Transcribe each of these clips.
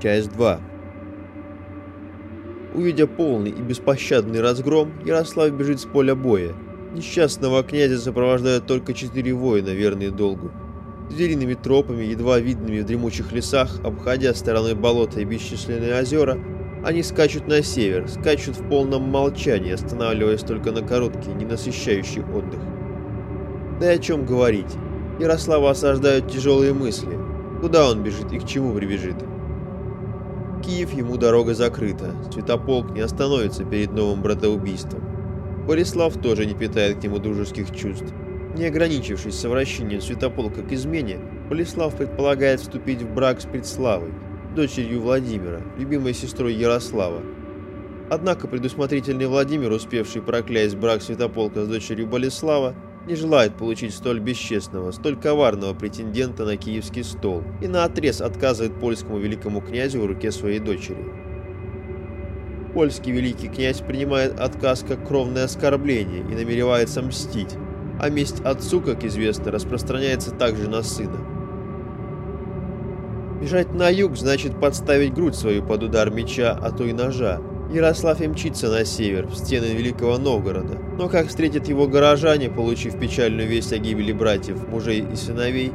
Часть 2 Увидя полный и беспощадный разгром, Ярослав бежит с поля боя. Несчастного князя сопровождают только четыре воина, верные долгу. Звериными тропами, едва видными в дремучих лесах, обходя стороной болота и бесчисленные озера, они скачут на север, скачут в полном молчании, останавливаясь только на короткий, ненасыщающий отдых. Да и о чем говорить. Ярослава осаждают тяжелые мысли. Куда он бежит и к чему прибежит? Киев ему дорога закрыта, Святополк не остановится перед новым братоубийством. Борислав тоже не питает к нему дружеских чувств. Не ограничившись совращением Святополка к измене, Болеслав предполагает вступить в брак с Предславой, дочерью Владимира, любимой сестрой Ярослава. Однако предусмотрительный Владимир, успевший проклясть брак Святополка с дочерью Болеслава, не желает получить столь бесчестного, столь коварного претендента на киевский стол и наотрез отказывает польскому великому князю в руке своей дочери. Польский великий князь принимает отказ как кровное оскорбление и намеревается мстить, а месть отцу, как известно, распространяется также на сына. Бежать на юг значит подставить грудь свою под удар меча, а то и ножа, Ярослав и мчится на север, в стены Великого Новгорода. Но как встретят его горожане, получив печальную весть о гибели братьев, мужей и сыновей,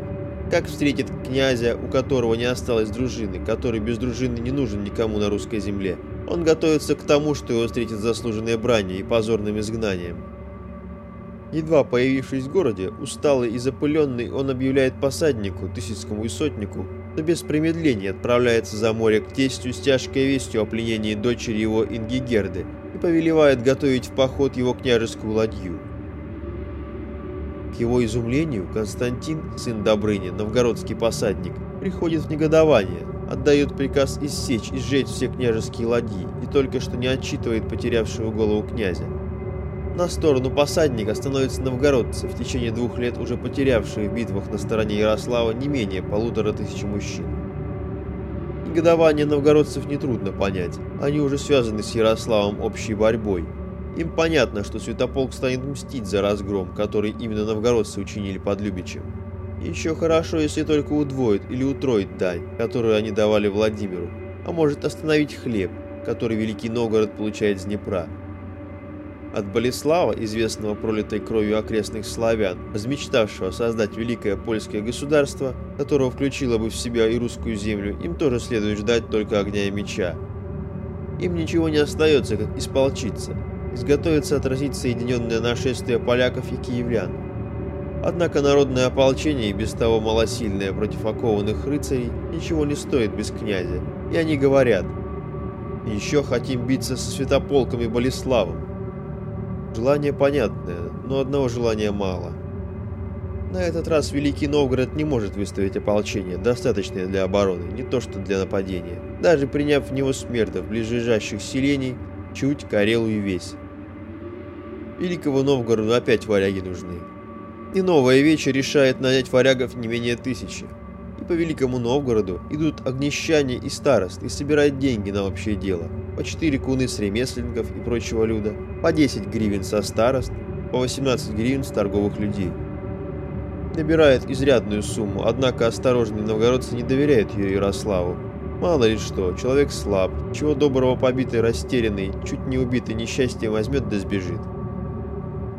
как встретит князя, у которого не осталось дружины, который без дружины не нужен никому на русской земле. Он готовится к тому, что его встретит заслуженное брание и позорным изгнанием. Едва появившись в городе, усталый и запыленный, он объявляет посаднику, тысячскому и сотнику, но без промедления отправляется за море к тестю с тяжкой вестью о пленении дочери его Ингигерды и повелевает готовить в поход его княжескую ладью. К его изумлению Константин, сын Добрыни, новгородский посадник, приходит в негодование, отдает приказ иссечь и сжечь все княжеские ладьи и только что не отчитывает потерявшего голову князя. На сторону посадника становятся новгородцы, в течение двух лет уже потерявшие в битвах на стороне Ярослава не менее полутора тысяч мужчин. Негодование новгородцев нетрудно понять, они уже связаны с Ярославом общей борьбой. Им понятно, что Святополк станет мстить за разгром, который именно новгородцы учинили под Любичем. Еще хорошо, если только удвоит или утроит дань, которую они давали Владимиру, а может остановить хлеб, который Великий Новгород получает с Днепра, от Болеслава, известного пролитой кровью окрестных славян, размечтавшего создать великое польское государство, которое включило бы в себя и русскую землю, им тоже следует ждать только огня и меча. Им ничего не остается, как исполчиться, изготовиться отразить соединенное нашествие поляков и киевлян. Однако народное ополчение, без того малосильное против окованных рыцарей, ничего не стоит без князя, и они говорят «Еще хотим биться со святополком и Болеславом, Желание понятное, но одного желания мало. На этот раз Великий Новгород не может выставить ополчение, достаточное для обороны, не то что для нападения, даже приняв в него смертов ближайших селений, чуть, Карелу и Весь. Великого Новгороду опять варяги нужны. И новая вечер решает нанять варягов не менее тысячи. И по Великому Новгороду идут огнещане и старост и собирают деньги на общее дело – по 4 куны с ремесленников и прочего люда, по 10 гривен со старост, по 18 гривен с торговых людей. Набирает изрядную сумму, однако осторожные новгородцы не доверяют ее Ярославу. Мало ли что, человек слаб, чего доброго побитый, растерянный, чуть не убитый несчастьем возьмет да сбежит.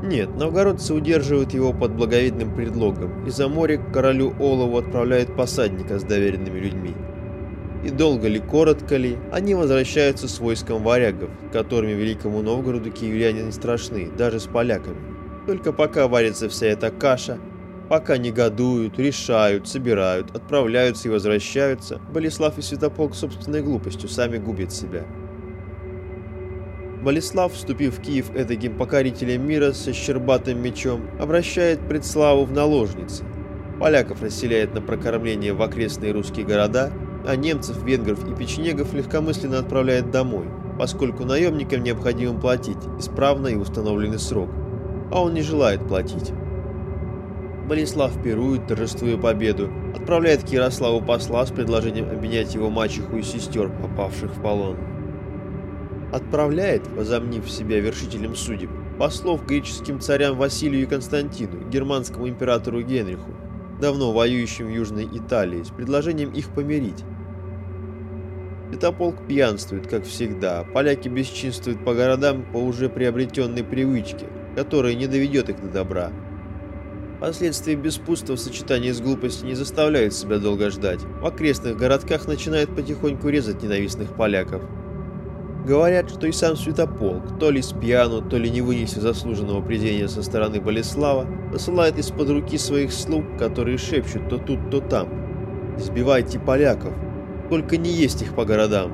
Нет, новгородцы удерживают его под благовидным предлогом, и за море к королю Олову отправляют посадника с доверенными людьми. И долго ли, коротко ли, они возвращаются с войском варягов, которыми Великому Новгороду киевляне не страшны, даже с поляками. Только пока варится вся эта каша, пока негодуют, решают, собирают, отправляются и возвращаются, Болеслав и Святополк собственной глупостью сами губят себя. Болеслав, вступив в Киев этаким покорителем мира со щербатым мечом, обращает предславу в наложницы. Поляков расселяет на прокормление в окрестные русские города – а немцев, венгров и печенегов легкомысленно отправляет домой, поскольку наемникам необходимо платить исправно и установленный срок, а он не желает платить. Болеслав пирует, торжествуя победу, отправляет к Ярославу посла с предложением обменять его мачеху и сестер, попавших в полон. Отправляет, возомнив себя вершителем судеб, послов греческим царям Василию и Константину, германскому императору Генриху, давно воюющим в Южной Италии, с предложением их помирить, Святополк пьянствует, как всегда. Поляки бесчинствуют по городам по уже приобретенной привычке, которая не доведет их до добра. Последствия беспутства в сочетании с глупостью не заставляют себя долго ждать. В окрестных городках начинают потихоньку резать ненавистных поляков. Говорят, что и сам Святополк, то ли с пьяну, то ли не вынеся заслуженного презрения со стороны Болеслава, посылает из-под руки своих слуг, которые шепчут то тут, то там. «Сбивайте поляков, только не есть их по городам».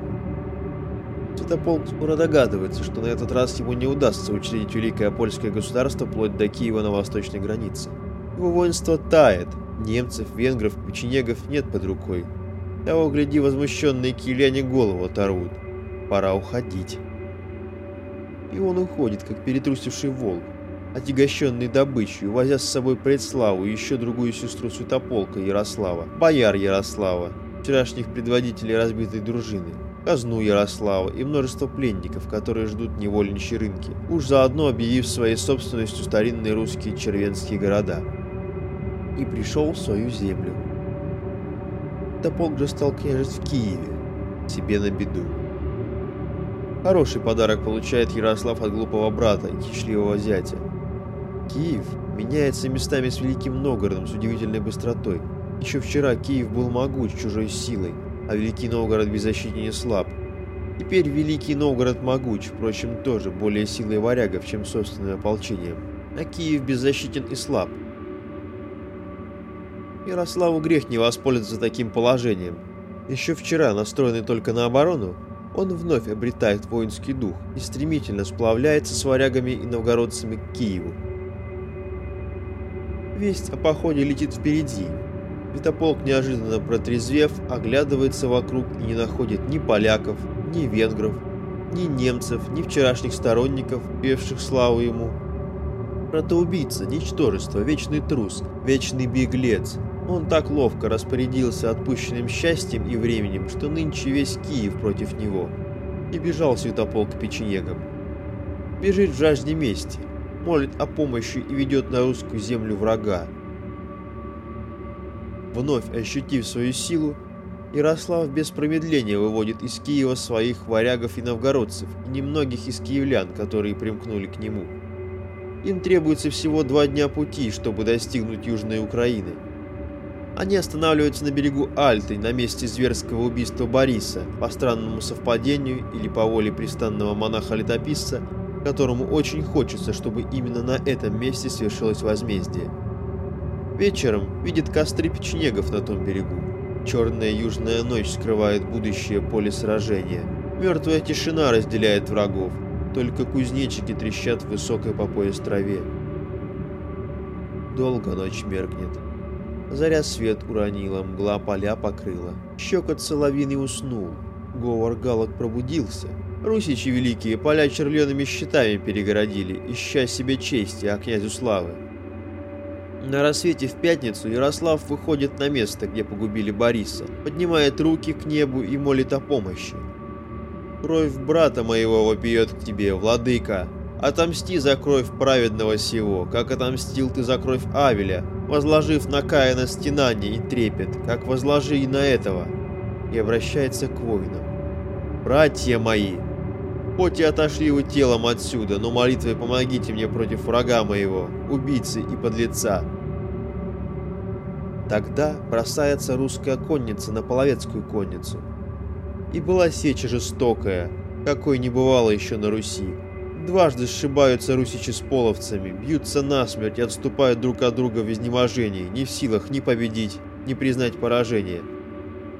Святополк скоро догадывается, что на этот раз ему не удастся учредить Великое Польское государство вплоть до Киева на восточной границе. Его воинство тает, немцев, венгров, печенегов нет под рукой. Того, гляди, возмущенные киевляне голову оторвут пора уходить. И он уходит, как перетрусивший волк, отягощенный добычей, увозя с собой предславу и еще другую сестру Святополка Ярослава, бояр Ярослава, вчерашних предводителей разбитой дружины, казну Ярослава и множество пленников, которые ждут невольничьи рынки, уж заодно объявив своей собственностью старинные русские червенские города. И пришел в свою землю. Тополк же стал княжить в Киеве, себе на беду. Хороший подарок получает Ярослав от глупого брата и кичливого зятя. Киев меняется местами с Великим Новгородом с удивительной быстротой. Еще вчера Киев был могуч чужой силой, а Великий Новгород беззащитен и слаб. Теперь Великий Новгород могуч, впрочем, тоже более силой варягов, чем собственным ополчением. А Киев беззащитен и слаб. Ярославу грех не воспользоваться таким положением. Еще вчера, настроенный только на оборону, он вновь обретает воинский дух и стремительно сплавляется с варягами и новгородцами к Киеву. Весть о походе летит впереди. Святополк, неожиданно протрезвев, оглядывается вокруг и не находит ни поляков, ни венгров, ни немцев, ни вчерашних сторонников, певших славу ему. Протоубийца, ничтожество, вечный трус, вечный беглец – он так ловко распорядился отпущенным счастьем и временем, что нынче весь Киев против него. И бежал Святополк к печенегам. Бежит в жажде мести, молит о помощи и ведет на русскую землю врага. Вновь ощутив свою силу, Ярослав без промедления выводит из Киева своих варягов и новгородцев и немногих из киевлян, которые примкнули к нему. Им требуется всего два дня пути, чтобы достигнуть Южной Украины. Они останавливаются на берегу Альты, на месте зверского убийства Бориса, по странному совпадению или по воле пристанного монаха-летописца, которому очень хочется, чтобы именно на этом месте свершилось возмездие. Вечером видит костры печенегов на том берегу. Черная южная ночь скрывает будущее поле сражения. Мертвая тишина разделяет врагов. Только кузнечики трещат в высокой по пояс траве. Долго ночь меркнет. Заря свет уронила, мгла поля покрыла. Щекот соловиный уснул. Говор галок пробудился. Русичи великие поля черлеными щитами перегородили, ища себе чести, а князю славы. На рассвете в пятницу Ярослав выходит на место, где погубили Бориса, поднимает руки к небу и молит о помощи. «Кровь брата моего вопиет к тебе, владыка! Отомсти за кровь праведного сего, как отомстил ты за кровь Авеля, возложив на Каина стенание и трепет, как возложи и на этого, и обращается к воинам. «Братья мои, хоть и отошли вы телом отсюда, но молитвой помогите мне против врага моего, убийцы и подлеца». Тогда бросается русская конница на половецкую конницу. И была сеча жестокая, какой не бывало еще на Руси. Дважды сшибаются русичи с половцами, бьются насмерть и отступают друг от друга в изнеможении, не в силах ни победить, ни признать поражение.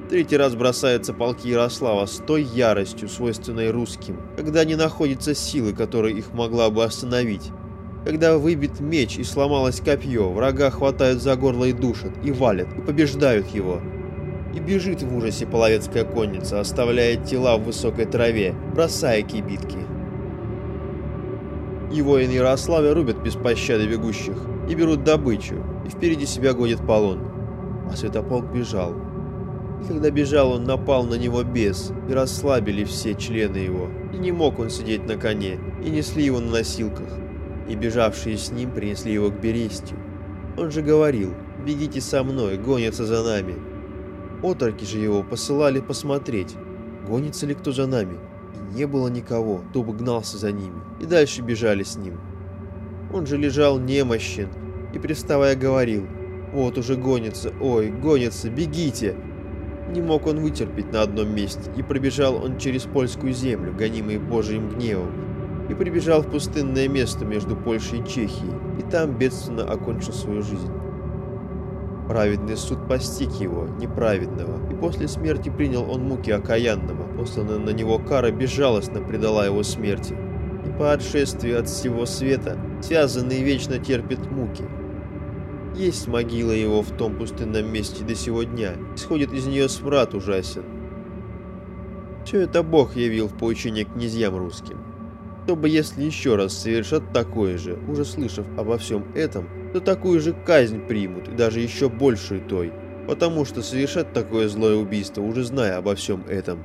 Третий раз бросаются полки Ярослава с той яростью, свойственной русским, когда не находится силы, которая их могла бы остановить. Когда выбит меч и сломалось копье, врага хватают за горло и душат, и валят, и побеждают его. И бежит в ужасе половецкая конница, оставляя тела в высокой траве, бросая кибитки. И воины Ярославя рубят без пощады бегущих и берут добычу, и впереди себя гонит полон. А Святополк бежал. И когда бежал, он напал на него бес, и расслабили все члены его. И не мог он сидеть на коне, и несли его на носилках. И бежавшие с ним принесли его к Берестью. Он же говорил, бегите со мной, гонятся за нами. Отроки же его посылали посмотреть, гонится ли кто за нами. Не было никого, кто бы гнался за ними, и дальше бежали с ним. Он же лежал немощен и, приставая, говорил, «Вот уже гонится, ой, гонится, бегите!» Не мог он вытерпеть на одном месте, и пробежал он через польскую землю, гонимый Божьим гневом, и прибежал в пустынное место между Польшей и Чехией, и там бедственно окончил свою жизнь. Праведный суд постиг его, неправедного, и после смерти принял он муки окаянного, посланная на него кара безжалостно предала его смерти. И по отшествию от всего света, связанный вечно терпит муки. Есть могила его в том пустынном месте до сего дня, исходит из нее смрад ужасен. Все это Бог явил в поучение князьям русским. Чтобы если еще раз совершат такое же, уже слышав обо всем этом, то такую же казнь примут, и даже еще большую той, потому что совершат такое злое убийство, уже зная обо всем этом.